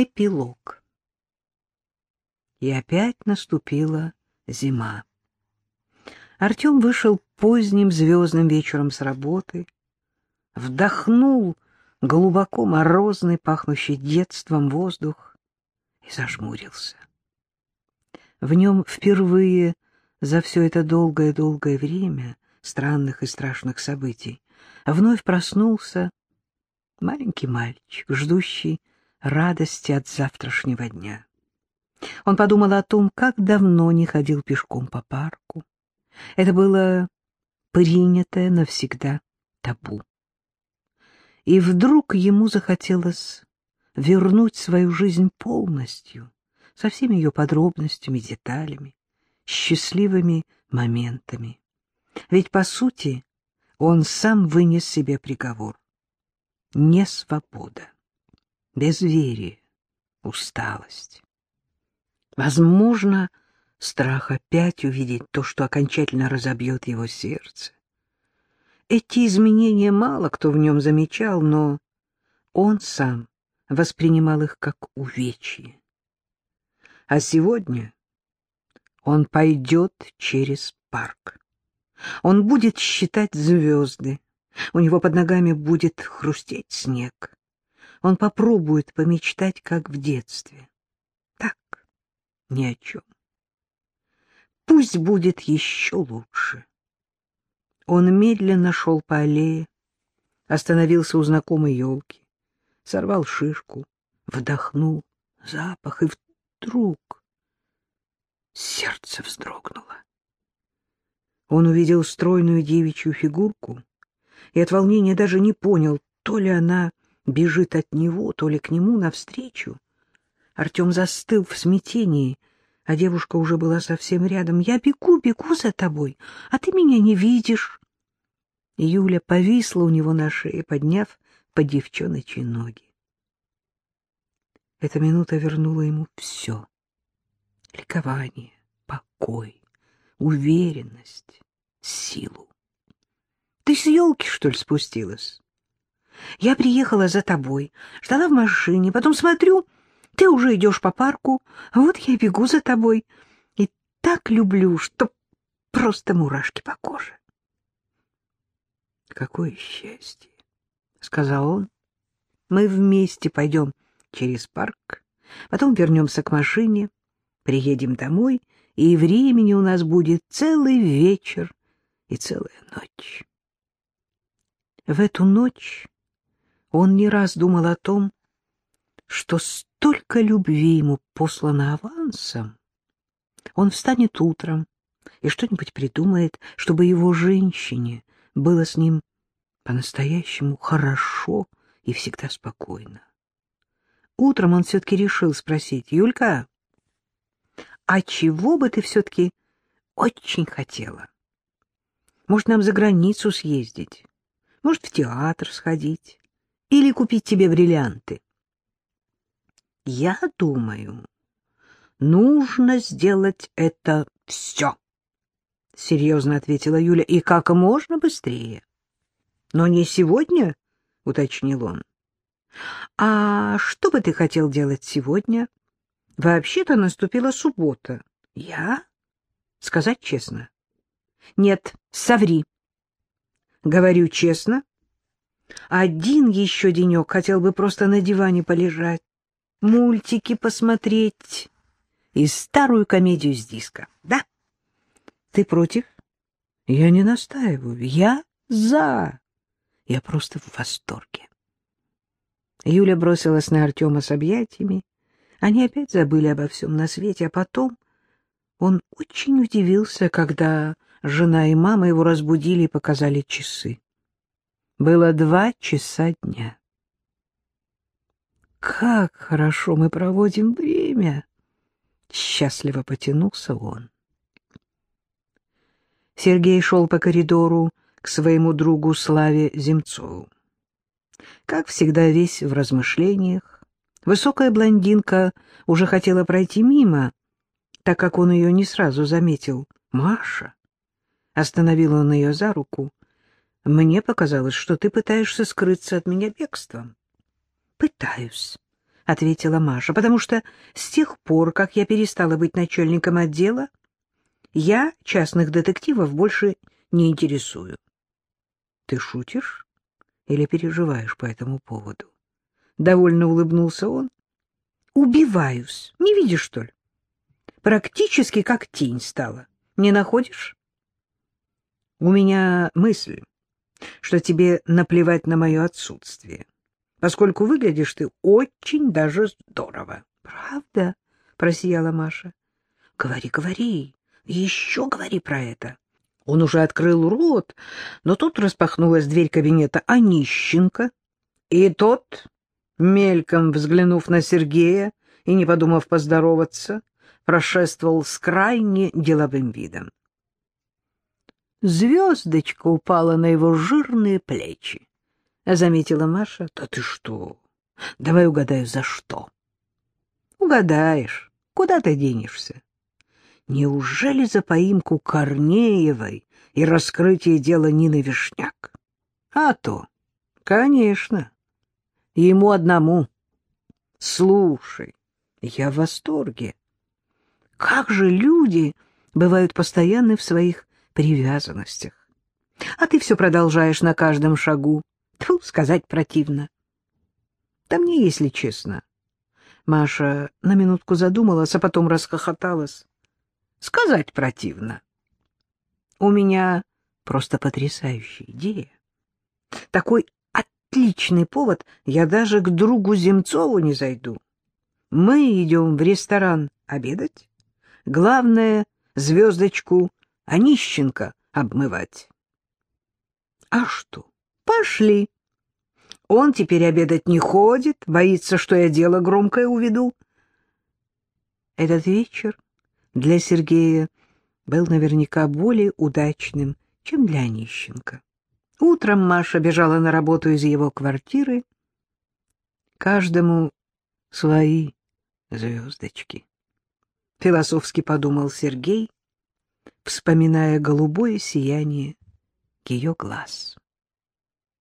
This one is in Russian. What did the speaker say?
Эпилог. И опять наступила зима. Артем вышел поздним звездным вечером с работы, вдохнул глубоко морозный, пахнущий детством воздух и зажмурился. В нем впервые за все это долгое-долгое время странных и страшных событий вновь проснулся маленький мальчик, ждущий радости от завтрашнего дня. Он подумал о том, как давно не ходил пешком по парку. Это было принятое навсегда табу. И вдруг ему захотелось вернуть свою жизнь полностью, со всеми ее подробностями, деталями, счастливыми моментами. Ведь, по сути, он сам вынес себе приговор. Не свобода безверие, усталость. Возможно, страх опять увидеть то, что окончательно разобьет его сердце. Эти изменения мало кто в нем замечал, но он сам воспринимал их как увечье. А сегодня он пойдет через парк. Он будет считать звезды, у него под ногами будет хрустеть снег он попробует помечтать, как в детстве. Так, ни о чем. Пусть будет еще лучше. Он медленно шел по аллее, остановился у знакомой елки, сорвал шишку, вдохнул запах, и вдруг сердце вздрогнуло. Он увидел стройную девичью фигурку и от волнения даже не понял, то ли она бежит от него, то ли к нему навстречу. Артем застыл в смятении, а девушка уже была совсем рядом. «Я бегу, бегу за тобой, а ты меня не видишь». Юля повисла у него на шее, подняв по девчоночьи ноги. Эта минута вернула ему все. Ликование, покой, уверенность, силу. — Ты с елки, что ли, спустилась? Я приехала за тобой, ждала в машине, потом смотрю, ты уже идешь по парку, вот я бегу за тобой. И так люблю, что просто мурашки по коже. Какое счастье, — сказал он. Мы вместе пойдем через парк, потом вернемся к машине, приедем домой, и времени у нас будет целый вечер и целая ночь. В эту ночь он не раз думал о том, что столько любви ему послано авансом. Он встанет утром и что-нибудь придумает, чтобы его женщине было с ним по-настоящему хорошо и всегда спокойно. Утром он все-таки решил спросить, «Юлька, а чего бы ты все-таки очень хотела? Может, нам за границу съездить? Может, в театр сходить? Или купить тебе бриллианты? Я думаю, нужно сделать это все, — серьезно ответила Юля, — и как можно быстрее. Но не сегодня, — уточнил он. А что бы ты хотел делать сегодня? Вообще-то наступила суббота. Я? Сказать честно. Нет, соври. Говорю честно, один еще денек хотел бы просто на диване полежать, мультики посмотреть и старую комедию с диска. Да? Ты против? Я не настаиваю. Я за. Я просто в восторге. Юля бросилась на Артема с объятиями. Они опять забыли обо всем на свете, а потом он очень удивился, когда жена и мама его разбудили и показали часы. Было два часа дня. «Как хорошо мы проводим время!» Счастливо потянулся он. Сергей шел по коридору к своему другу Славе Земцову. Как всегда, весь в размышлениях. Высокая блондинка уже хотела пройти мимо, так как он ее не сразу заметил. «Маша!» Остановил он ее за руку. Мне показалось, что ты пытаешься скрыться от меня бегством. — Пытаюсь, — ответила Маша, — потому что с тех пор, как я перестала быть начальником отдела, я частных детективов больше не интересую. Ты шутишь или переживаешь по этому поводу? Довольно улыбнулся он. Убиваюсь. Не видишь, что ли? Практически как тень стала. Не находишь? У меня мысль, что тебе наплевать на мое отсутствие, поскольку выглядишь ты очень даже здорово. — Правда? — просияла Маша. — Говори, говори, еще говори про это. Он уже открыл рот, но тут распахнулась дверь кабинета Онищенко, и тот, мельком взглянув на Сергея и не подумав поздороваться, прошествовал с крайне деловым видом. Звездочка упала на его жирные плечи. Заметила Маша. — Да ты что? Давай угадаю, за что? — Угадаешь. Куда ты денешься? Неужели за поимку Корнеевой и раскрытие дела Нины Вишняк? А то, конечно, ему одному. Слушай, я в восторге. Как же люди бывают постоянны в своих привязанностях. А ты все продолжаешь на каждом шагу. Тьфу, сказать противно. Да мне, если честно. Маша на минутку задумалась, а потом расхохоталась. Сказать противно. У меня просто потрясающая идея. Такой отличный повод, я даже к другу Земцову не зайду. Мы идем в ресторан обедать. Главное, звездочку Онищенко обмывать. А что? Пошли. Он теперь обедать не ходит, боится, что я дело громкое уведу. Этот вечер для Сергея был наверняка более удачным, чем для Онищенко. Утром Маша бежала на работу из его квартиры. Каждому свои звездочки. Философски подумал Сергей, вспоминая голубое сияние ее глаз.